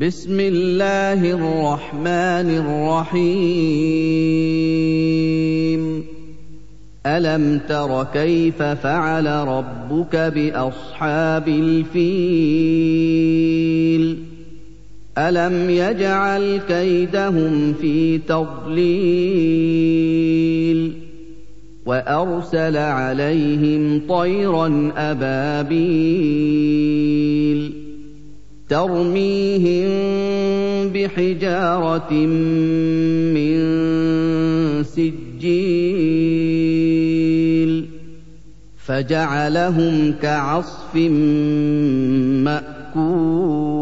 بسم الله الرحمن الرحيم. ألم تر كيف فعل ربك بأصحاب الفيل؟ ألم يجعل كيدهم في تضليل؟ وأرسل عليهم طيرا أبابيل؟ ترميهم بحجارة من سجيل فجعلهم كعصف مأكول